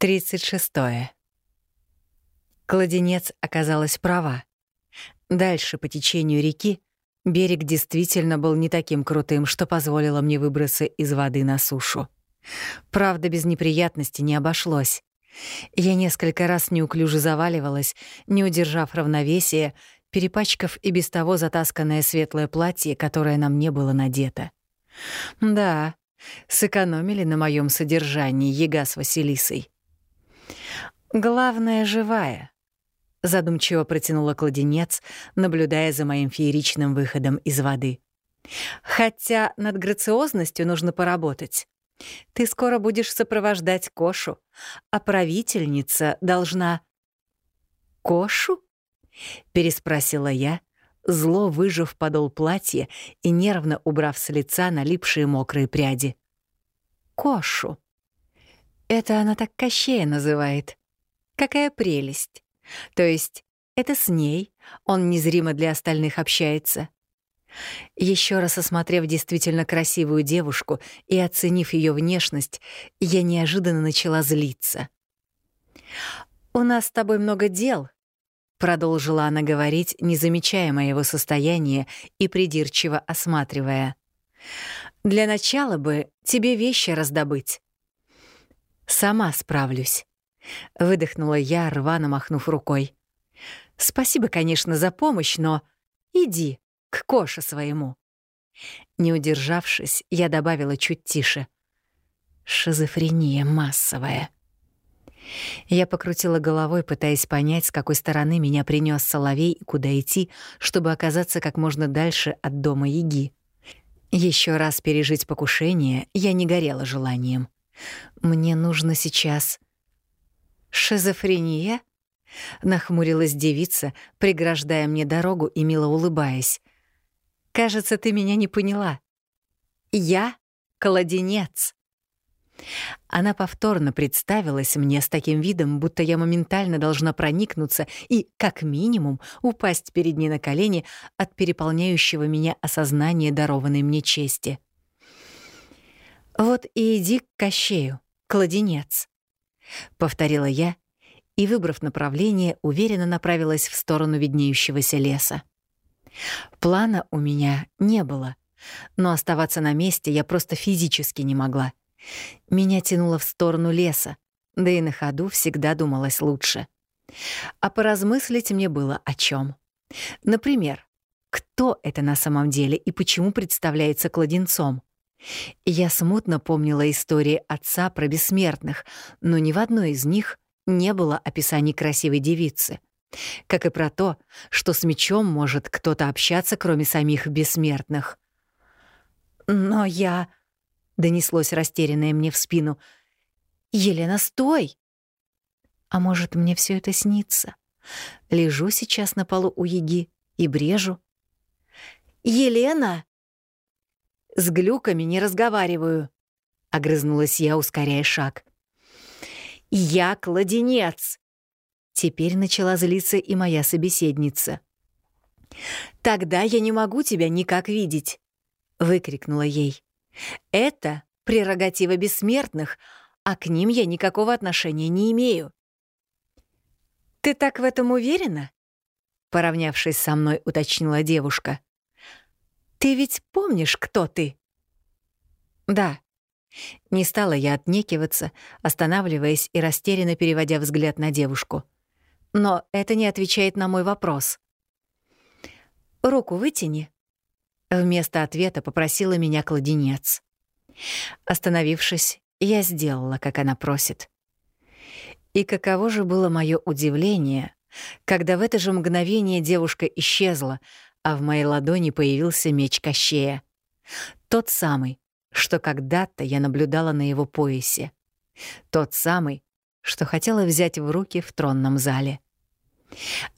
36. Кладенец оказалась права. Дальше по течению реки берег действительно был не таким крутым, что позволило мне выбраться из воды на сушу. Правда, без неприятностей не обошлось. Я несколько раз неуклюже заваливалась, не удержав равновесия, перепачкав и без того затасканное светлое платье, которое на мне было надето. Да, сэкономили на моем содержании яга с Василисой. «Главное — живая», — задумчиво протянула кладенец, наблюдая за моим фееричным выходом из воды. «Хотя над грациозностью нужно поработать. Ты скоро будешь сопровождать Кошу, а правительница должна...» «Кошу?» — переспросила я, зло выжив подол платья и нервно убрав с лица налипшие мокрые пряди. «Кошу. Это она так Кощея называет. Какая прелесть. То есть это с ней он незримо для остальных общается. Еще раз осмотрев действительно красивую девушку и оценив ее внешность, я неожиданно начала злиться. «У нас с тобой много дел», — продолжила она говорить, не замечая моего состояния и придирчиво осматривая. «Для начала бы тебе вещи раздобыть». «Сама справлюсь», — выдохнула я, рвано махнув рукой. «Спасибо, конечно, за помощь, но иди к Коше своему». Не удержавшись, я добавила чуть тише. «Шизофрения массовая». Я покрутила головой, пытаясь понять, с какой стороны меня принес Соловей и куда идти, чтобы оказаться как можно дальше от дома Яги. Еще раз пережить покушение я не горела желанием. Мне нужно сейчас «Шизофрения?» — нахмурилась девица, преграждая мне дорогу и мило улыбаясь. «Кажется, ты меня не поняла. Я — кладенец». Она повторно представилась мне с таким видом, будто я моментально должна проникнуться и, как минимум, упасть перед ней на колени от переполняющего меня осознания дарованной мне чести. «Вот и иди к Кощею, кладенец», — повторила я и, выбрав направление, уверенно направилась в сторону виднеющегося леса. Плана у меня не было, но оставаться на месте я просто физически не могла. Меня тянуло в сторону леса, да и на ходу всегда думалось лучше. А поразмыслить мне было о чем. Например, кто это на самом деле и почему представляется кладенцом? Я смутно помнила истории отца про бессмертных, но ни в одной из них не было описаний красивой девицы. Как и про то, что с мечом может кто-то общаться, кроме самих бессмертных. «Но я...» — донеслось растерянное мне в спину. «Елена, стой!» «А может, мне все это снится? Лежу сейчас на полу у Еги и брежу». «Елена!» С глюками не разговариваю», — огрызнулась я, ускоряя шаг. «Я кладенец!» Теперь начала злиться и моя собеседница. «Тогда я не могу тебя никак видеть», — выкрикнула ей. «Это прерогатива бессмертных, а к ним я никакого отношения не имею». «Ты так в этом уверена?» Поравнявшись со мной, уточнила девушка. Ты ведь помнишь, кто ты?» «Да». Не стала я отнекиваться, останавливаясь и растерянно переводя взгляд на девушку. «Но это не отвечает на мой вопрос». «Руку вытяни». Вместо ответа попросила меня кладенец. Остановившись, я сделала, как она просит. И каково же было мое удивление, когда в это же мгновение девушка исчезла, а в моей ладони появился меч Кощея. Тот самый, что когда-то я наблюдала на его поясе. Тот самый, что хотела взять в руки в тронном зале.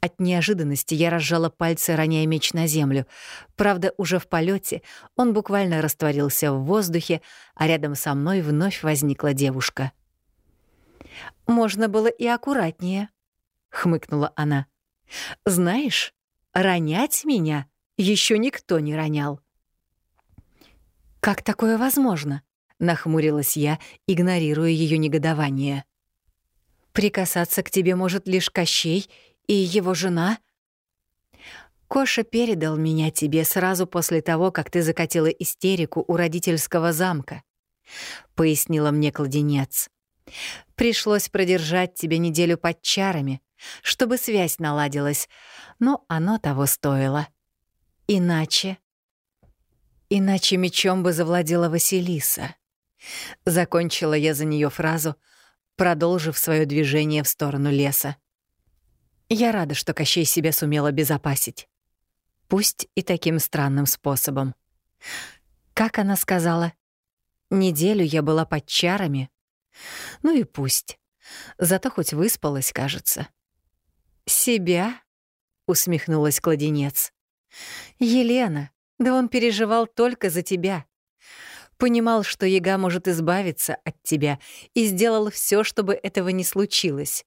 От неожиданности я разжала пальцы, роняя меч на землю. Правда, уже в полете он буквально растворился в воздухе, а рядом со мной вновь возникла девушка. «Можно было и аккуратнее», — хмыкнула она. «Знаешь, Ронять меня еще никто не ронял. «Как такое возможно?» — нахмурилась я, игнорируя ее негодование. Прикасаться к тебе может лишь Кощей и его жена. Коша передал меня тебе сразу после того, как ты закатила истерику у родительского замка, — пояснила мне кладенец. Пришлось продержать тебя неделю под чарами, чтобы связь наладилась, но оно того стоило. Иначе... Иначе мечом бы завладела Василиса. Закончила я за нее фразу, продолжив свое движение в сторону леса. Я рада, что Кощей себя сумел обезопасить. Пусть и таким странным способом. Как она сказала? Неделю я была под чарами. Ну и пусть. Зато хоть выспалась, кажется. «Себя?» — усмехнулась кладенец. «Елена, да он переживал только за тебя. Понимал, что яга может избавиться от тебя, и сделал все, чтобы этого не случилось».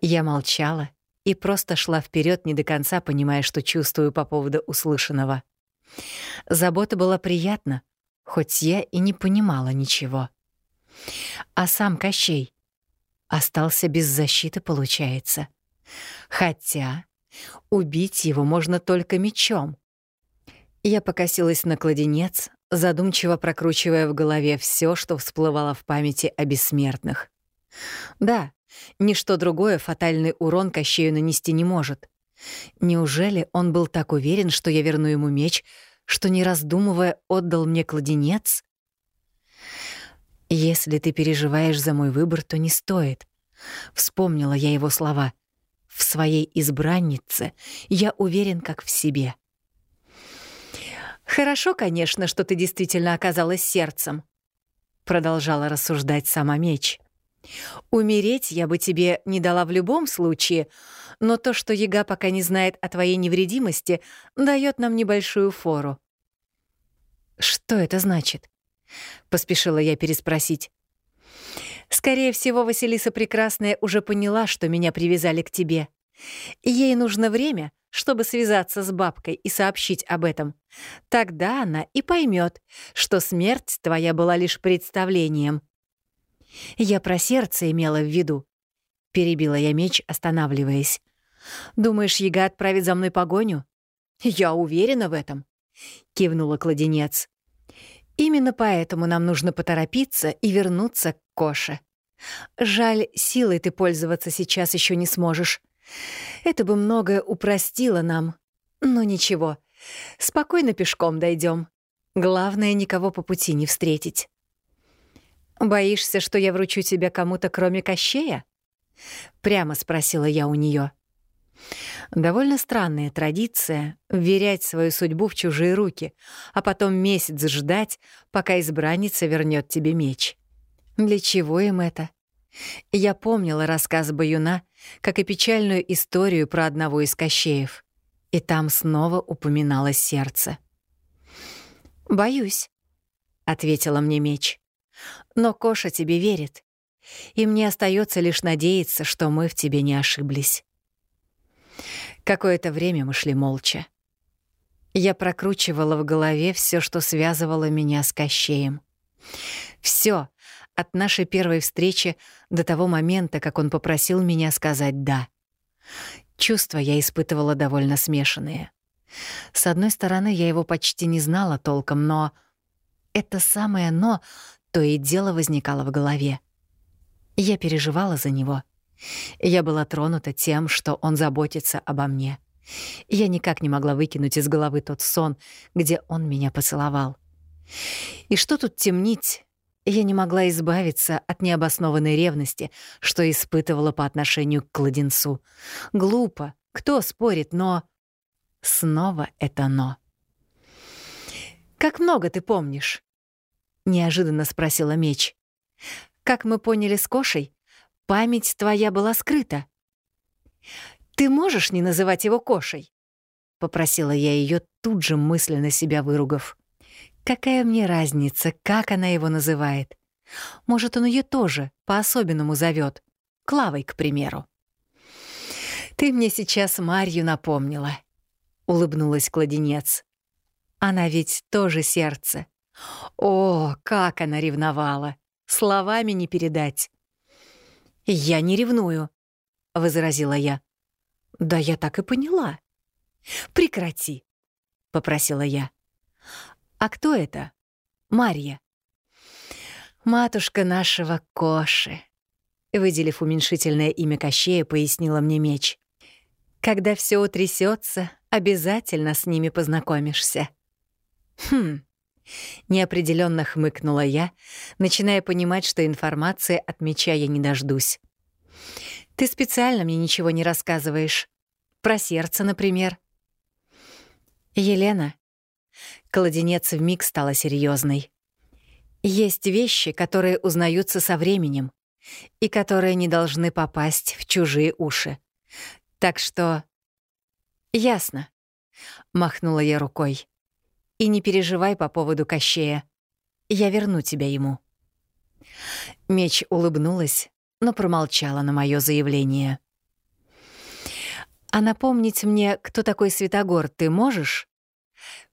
Я молчала и просто шла вперед, не до конца понимая, что чувствую по поводу услышанного. Забота была приятна, хоть я и не понимала ничего. А сам Кощей остался без защиты, получается. Хотя убить его можно только мечом. Я покосилась на кладенец, задумчиво прокручивая в голове все, что всплывало в памяти о бессмертных. Да, ничто другое фатальный урон Кощею нанести не может. Неужели он был так уверен, что я верну ему меч, что, не раздумывая, отдал мне кладенец? «Если ты переживаешь за мой выбор, то не стоит», — вспомнила я его слова. «В своей избраннице я уверен, как в себе». «Хорошо, конечно, что ты действительно оказалась сердцем», — продолжала рассуждать сама меч. «Умереть я бы тебе не дала в любом случае, но то, что яга пока не знает о твоей невредимости, дает нам небольшую фору». «Что это значит?» — поспешила я переспросить. «Скорее всего, Василиса Прекрасная уже поняла, что меня привязали к тебе. Ей нужно время, чтобы связаться с бабкой и сообщить об этом. Тогда она и поймет, что смерть твоя была лишь представлением». «Я про сердце имела в виду», — перебила я меч, останавливаясь. «Думаешь, яга отправит за мной погоню?» «Я уверена в этом», — кивнула кладенец. Именно поэтому нам нужно поторопиться и вернуться к Коше. Жаль, силой ты пользоваться сейчас еще не сможешь. Это бы многое упростило нам. Но ничего, спокойно пешком дойдем. Главное, никого по пути не встретить. «Боишься, что я вручу тебя кому-то, кроме Кощея?» — прямо спросила я у нее. Довольно странная традиция — вверять свою судьбу в чужие руки, а потом месяц ждать, пока избранница вернет тебе меч. Для чего им это? Я помнила рассказ Баюна, как и печальную историю про одного из кощеев. И там снова упоминалось сердце. «Боюсь», — ответила мне меч. «Но Коша тебе верит, и мне остается лишь надеяться, что мы в тебе не ошиблись». Какое-то время мы шли молча. Я прокручивала в голове все, что связывало меня с Кощеем. Все от нашей первой встречи до того момента, как он попросил меня сказать «да». Чувства я испытывала довольно смешанные. С одной стороны, я его почти не знала толком, но это самое «но» то и дело возникало в голове. Я переживала за него — я была тронута тем, что он заботится обо мне. Я никак не могла выкинуть из головы тот сон, где он меня поцеловал. И что тут темнить? Я не могла избавиться от необоснованной ревности, что испытывала по отношению к кладенцу. Глупо, кто спорит, но... Снова это «но». «Как много ты помнишь?» — неожиданно спросила меч. «Как мы поняли с Кошей, Память твоя была скрыта. Ты можешь не называть его Кошей? Попросила я ее тут же мысленно себя выругав. Какая мне разница, как она его называет? Может, он ее тоже по-особенному зовет, Клавой, к примеру. Ты мне сейчас Марью напомнила, улыбнулась кладенец. Она ведь тоже сердце. О, как она ревновала! Словами не передать. «Я не ревную», — возразила я. «Да я так и поняла». «Прекрати», — попросила я. «А кто это?» «Марья». «Матушка нашего Коши», — выделив уменьшительное имя Кощея, пояснила мне меч. «Когда все утрясется, обязательно с ними познакомишься». «Хм», — неопределенно хмыкнула я, начиная понимать, что информации от меча я не дождусь. «Ты специально мне ничего не рассказываешь. Про сердце, например». «Елена». Кладенец вмиг стала серьезной. Есть вещи, которые узнаются со временем и которые не должны попасть в чужие уши. Так что... Ясно. Махнула я рукой. И не переживай по поводу Кощея. Я верну тебя ему. Меч улыбнулась, но промолчала на мое заявление. «А напомнить мне, кто такой Святогор, ты можешь?»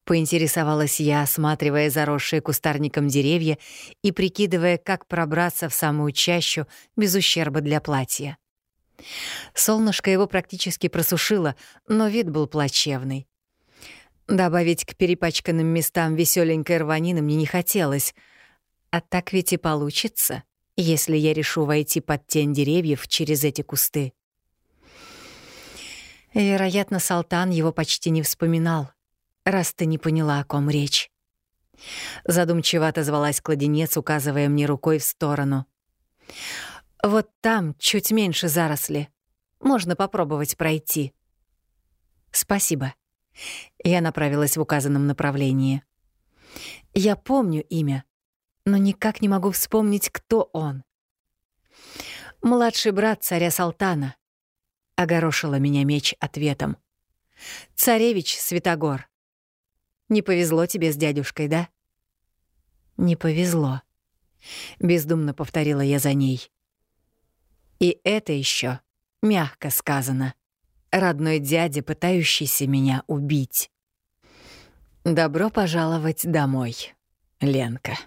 Поинтересовалась я, осматривая заросшие кустарником деревья и прикидывая, как пробраться в самую чащу без ущерба для платья. Солнышко его практически просушило, но вид был плачевный. Добавить к перепачканным местам веселенькой рванины мне не хотелось. А так ведь и получится, если я решу войти под тень деревьев через эти кусты. Вероятно, Салтан его почти не вспоминал раз ты не поняла, о ком речь. Задумчиво отозвалась кладенец, указывая мне рукой в сторону. «Вот там чуть меньше заросли. Можно попробовать пройти». «Спасибо». Я направилась в указанном направлении. «Я помню имя, но никак не могу вспомнить, кто он». «Младший брат царя Салтана», — огорошила меня меч ответом. «Царевич Святогор». Не повезло тебе с дядюшкой, да? Не повезло. Бездумно повторила я за ней. И это еще мягко сказано. Родной дядя, пытающийся меня убить. Добро пожаловать домой, Ленка.